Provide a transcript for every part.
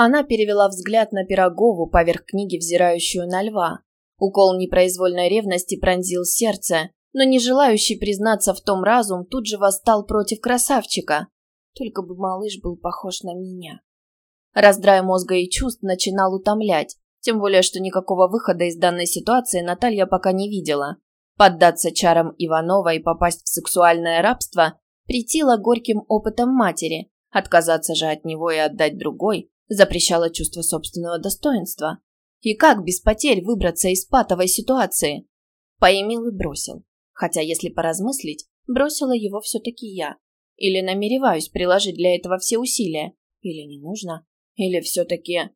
Она перевела взгляд на Пирогову поверх книги, взирающую на льва. Укол непроизвольной ревности пронзил сердце, но не желающий признаться в том разум тут же восстал против красавчика. Только бы малыш был похож на меня. Раздрай мозга и чувств начинал утомлять, тем более, что никакого выхода из данной ситуации Наталья пока не видела. Поддаться чарам Иванова и попасть в сексуальное рабство притило горьким опытом матери, отказаться же от него и отдать другой запрещало чувство собственного достоинства. И как без потерь выбраться из патовой ситуации? Поимел и бросил. Хотя, если поразмыслить, бросила его все-таки я. Или намереваюсь приложить для этого все усилия. Или не нужно. Или все-таки...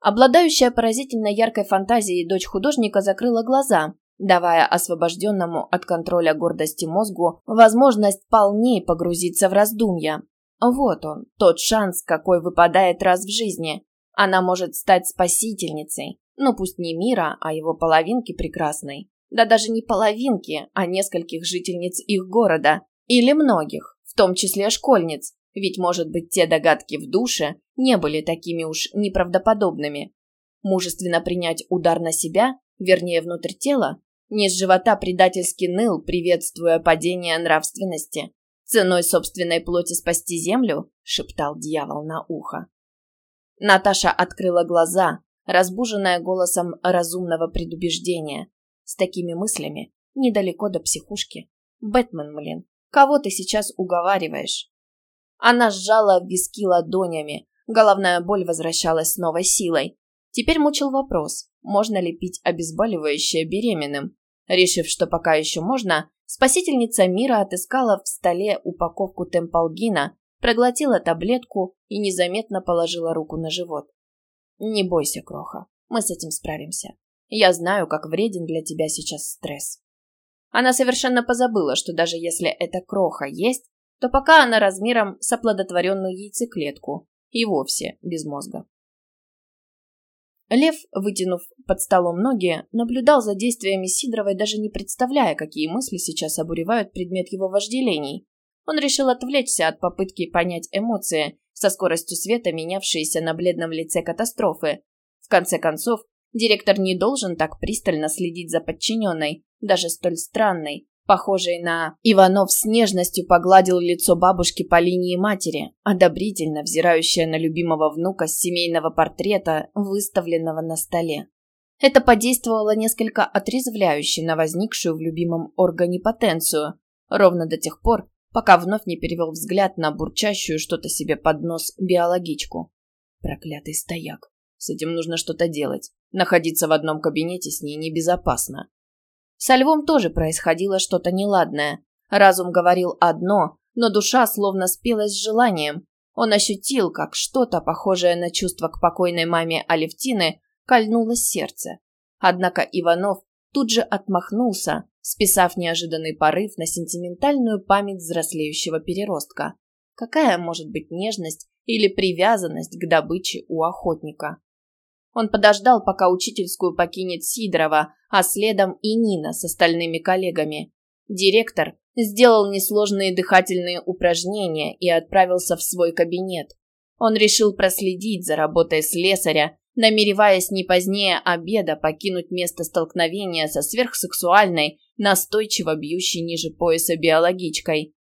Обладающая поразительно яркой фантазией дочь художника закрыла глаза, давая освобожденному от контроля гордости мозгу возможность полнее погрузиться в раздумья, вот он, тот шанс, какой выпадает раз в жизни. Она может стать спасительницей. Ну, пусть не мира, а его половинки прекрасной. Да даже не половинки, а нескольких жительниц их города. Или многих, в том числе школьниц. Ведь, может быть, те догадки в душе не были такими уж неправдоподобными. Мужественно принять удар на себя, вернее, внутрь тела, низ живота предательски ныл, приветствуя падение нравственности. «Ценой собственной плоти спасти землю?» — шептал дьявол на ухо. Наташа открыла глаза, разбуженная голосом разумного предубеждения. С такими мыслями недалеко до психушки. «Бэтмен, блин, кого ты сейчас уговариваешь?» Она сжала виски ладонями, головная боль возвращалась с новой силой. Теперь мучил вопрос, можно ли пить обезболивающее беременным. Решив, что пока еще можно, Спасительница мира отыскала в столе упаковку темпалгина, проглотила таблетку и незаметно положила руку на живот. «Не бойся, Кроха, мы с этим справимся. Я знаю, как вреден для тебя сейчас стресс». Она совершенно позабыла, что даже если эта Кроха есть, то пока она размером с оплодотворенную яйцеклетку и вовсе без мозга. Лев, вытянув под столом ноги, наблюдал за действиями Сидоровой, даже не представляя, какие мысли сейчас обуревают предмет его вожделений. Он решил отвлечься от попытки понять эмоции, со скоростью света менявшиеся на бледном лице катастрофы. В конце концов, директор не должен так пристально следить за подчиненной, даже столь странной, похожей на... Иванов с нежностью погладил лицо бабушки по линии матери, одобрительно взирающая на любимого внука с семейного портрета, выставленного на столе. Это подействовало несколько отрезвляюще на возникшую в любимом органе потенцию, ровно до тех пор, пока вновь не перевел взгляд на бурчащую что-то себе под нос биологичку. Проклятый стояк. С этим нужно что-то делать. Находиться в одном кабинете с ней небезопасно. Со львом тоже происходило что-то неладное. Разум говорил одно, но душа словно спелась с желанием. Он ощутил, как что-то, похожее на чувство к покойной маме Алевтины, кольнуло сердце. Однако Иванов тут же отмахнулся, списав неожиданный порыв на сентиментальную память взрослеющего переростка. Какая может быть нежность или привязанность к добыче у охотника? Он подождал, пока учительскую покинет Сидорова, а следом и Нина с остальными коллегами. Директор сделал несложные дыхательные упражнения и отправился в свой кабинет. Он решил проследить за работой слесаря, намереваясь не позднее обеда покинуть место столкновения со сверхсексуальной, настойчиво бьющей ниже пояса биологичкой.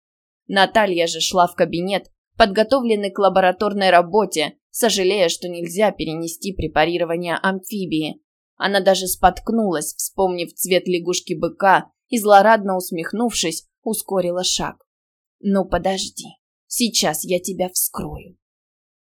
Наталья же шла в кабинет, подготовленный к лабораторной работе, сожалея, что нельзя перенести препарирование амфибии. Она даже споткнулась, вспомнив цвет лягушки-быка, и, злорадно усмехнувшись, ускорила шаг. «Ну, подожди, сейчас я тебя вскрою».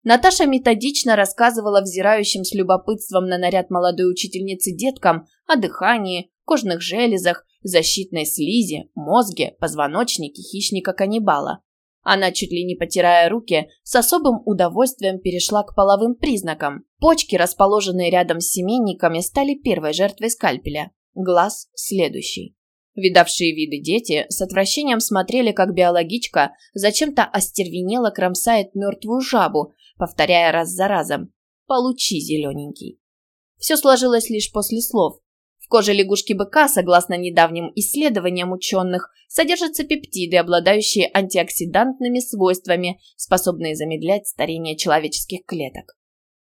Наташа методично рассказывала взирающим с любопытством на наряд молодой учительницы деткам о дыхании, кожных железах, защитной слизи, мозге, позвоночнике хищника-каннибала. Она, чуть ли не потирая руки, с особым удовольствием перешла к половым признакам. Почки, расположенные рядом с семейниками, стали первой жертвой скальпеля. Глаз – следующий. Видавшие виды дети с отвращением смотрели, как биологичка зачем-то остервенело кромсает мертвую жабу, повторяя раз за разом «Получи, зелененький». Все сложилось лишь после слов в коже лягушки-быка, согласно недавним исследованиям ученых, содержатся пептиды, обладающие антиоксидантными свойствами, способные замедлять старение человеческих клеток.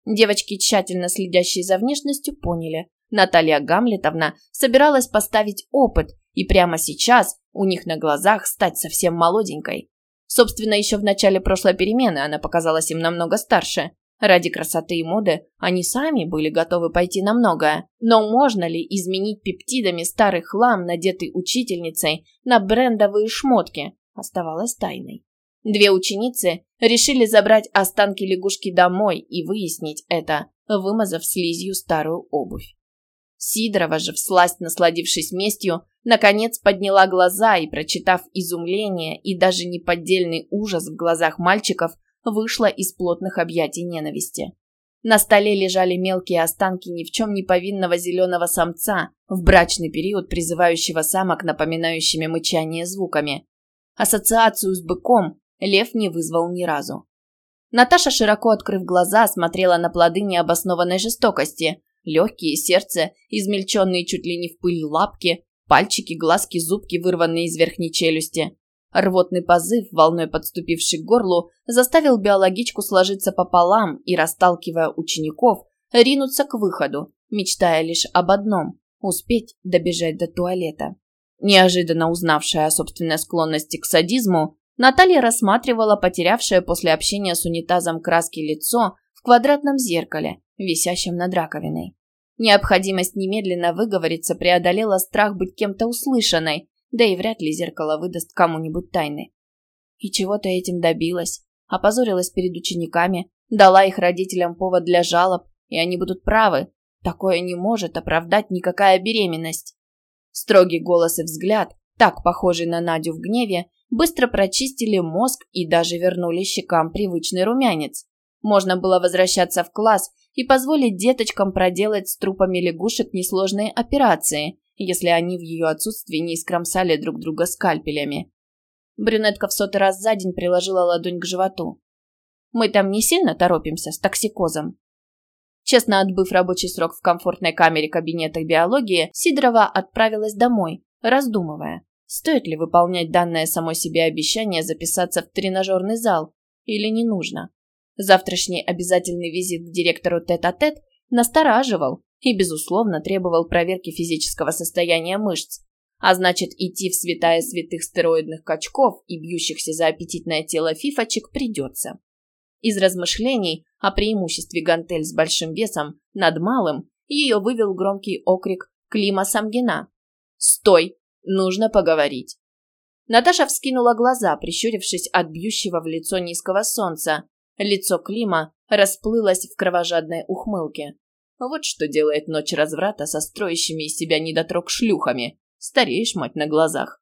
Девочки, тщательно следящие за внешностью, поняли. Наталья Гамлетовна собиралась поставить опыт и прямо сейчас у них на глазах стать совсем молоденькой. Собственно, еще в начале прошлой перемены она показалась им намного старше. Ради красоты и моды они сами были готовы пойти на многое. Но можно ли изменить пептидами старый хлам, надетый учительницей, на брендовые шмотки, оставалось тайной. Две ученицы решили забрать останки лягушки домой и выяснить это, вымазав слизью старую обувь. Сидорова же, всласть насладившись местью, наконец подняла глаза и, прочитав изумление и даже неподдельный ужас в глазах мальчиков, вышла из плотных объятий ненависти. На столе лежали мелкие останки ни в чем не повинного зеленого самца, в брачный период призывающего самок напоминающими мычание звуками. Ассоциацию с быком лев не вызвал ни разу. Наташа, широко открыв глаза, смотрела на плоды необоснованной жестокости. Легкие, сердце, измельченные чуть ли не в пыль лапки, пальчики, глазки, зубки, вырванные из верхней челюсти. Рвотный позыв, волной подступивший к горлу, заставил биологичку сложиться пополам и, расталкивая учеников, ринуться к выходу, мечтая лишь об одном – успеть добежать до туалета. Неожиданно узнавшая о собственной склонности к садизму, Наталья рассматривала потерявшее после общения с унитазом краски лицо в квадратном зеркале, висящем над раковиной. Необходимость немедленно выговориться преодолела страх быть кем-то услышанной, да и вряд ли зеркало выдаст кому-нибудь тайны. И чего-то этим добилась, опозорилась перед учениками, дала их родителям повод для жалоб, и они будут правы. Такое не может оправдать никакая беременность. Строгий голос и взгляд, так похожий на Надю в гневе, быстро прочистили мозг и даже вернули щекам привычный румянец. Можно было возвращаться в класс и позволить деточкам проделать с трупами лягушек несложные операции, если они в ее отсутствии не искромсали друг друга скальпелями. Брюнетка в сотый раз за день приложила ладонь к животу. «Мы там не сильно торопимся с токсикозом?» Честно отбыв рабочий срок в комфортной камере кабинета биологии, Сидорова отправилась домой, раздумывая, стоит ли выполнять данное самой себе обещание записаться в тренажерный зал или не нужно. Завтрашний обязательный визит к директору тет-а-тет -тет настораживал, и, безусловно, требовал проверки физического состояния мышц. А значит, идти в святая святых стероидных качков и бьющихся за аппетитное тело фифочек придется. Из размышлений о преимуществе гантель с большим весом над малым ее вывел громкий окрик Клима Самгина. «Стой! Нужно поговорить!» Наташа вскинула глаза, прищурившись от бьющего в лицо низкого солнца. Лицо Клима расплылось в кровожадной ухмылке. Вот что делает ночь разврата со строящими из себя недотрог шлюхами. Стареешь, мать, на глазах.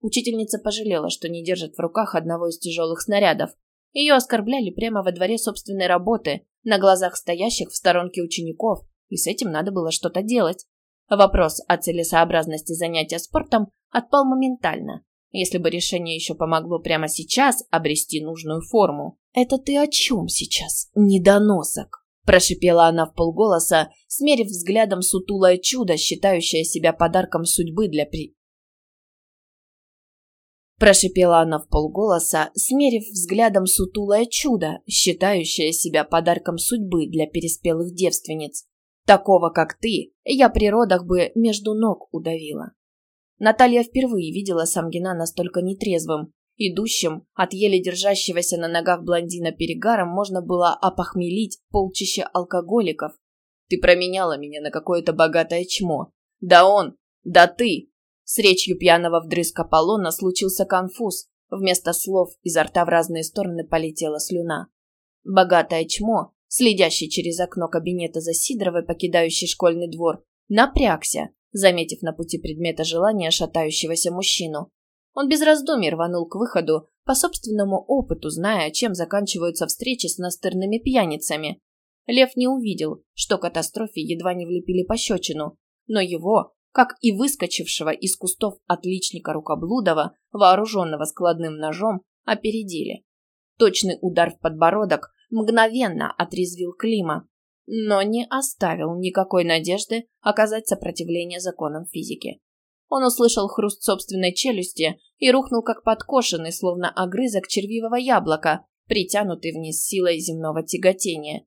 Учительница пожалела, что не держит в руках одного из тяжелых снарядов. Ее оскорбляли прямо во дворе собственной работы, на глазах стоящих в сторонке учеников, и с этим надо было что-то делать. Вопрос о целесообразности занятия спортом отпал моментально, если бы решение еще помогло прямо сейчас обрести нужную форму. «Это ты о чем сейчас, недоносок?» Прошипела она в полголоса, смерив взглядом сутулое чудо, считающее себя подарком судьбы для при... Прошипела она в полголоса, смерив взглядом сутулое чудо, считающее себя подарком судьбы для переспелых девственниц. Такого, как ты, я при родах бы между ног удавила. Наталья впервые видела Самгина настолько нетрезвым, Идущим от еле держащегося на ногах блондина перегаром можно было опохмелить полчища алкоголиков. Ты променяла меня на какое-то богатое чмо. Да он, да ты. С речью пьяного вдрызг Аполлона случился конфуз. Вместо слов изо рта в разные стороны полетела слюна. Богатое чмо, следящий через окно кабинета за Сидоровой, покидающий школьный двор, напрягся, заметив на пути предмета желания шатающегося мужчину. Он без раздумий рванул к выходу, по собственному опыту зная, чем заканчиваются встречи с настырными пьяницами. Лев не увидел, что катастрофе едва не влепили пощечину, но его, как и выскочившего из кустов отличника Рукоблудова, вооруженного складным ножом, опередили. Точный удар в подбородок мгновенно отрезвил Клима, но не оставил никакой надежды оказать сопротивление законам физики. Он услышал хруст собственной челюсти и рухнул как подкошенный, словно огрызок червивого яблока, притянутый вниз силой земного тяготения.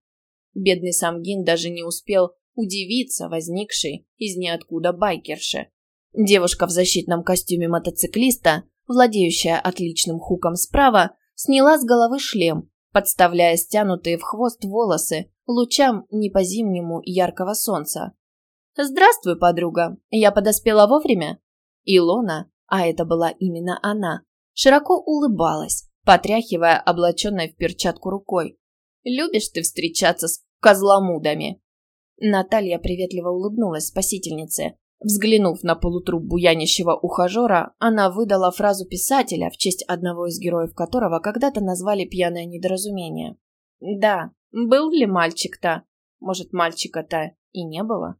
Бедный Самгин даже не успел удивиться возникшей из ниоткуда байкерше. Девушка в защитном костюме мотоциклиста, владеющая отличным хуком справа, сняла с головы шлем, подставляя стянутые в хвост волосы лучам не по-зимнему яркого солнца. «Здравствуй, подруга! Я подоспела вовремя?» Илона, а это была именно она, широко улыбалась, потряхивая облаченной в перчатку рукой. «Любишь ты встречаться с козломудами?» Наталья приветливо улыбнулась спасительнице. Взглянув на полутруп буянящего ухажера, она выдала фразу писателя, в честь одного из героев которого когда-то назвали пьяное недоразумение. «Да, был ли мальчик-то? Может, мальчика-то и не было?»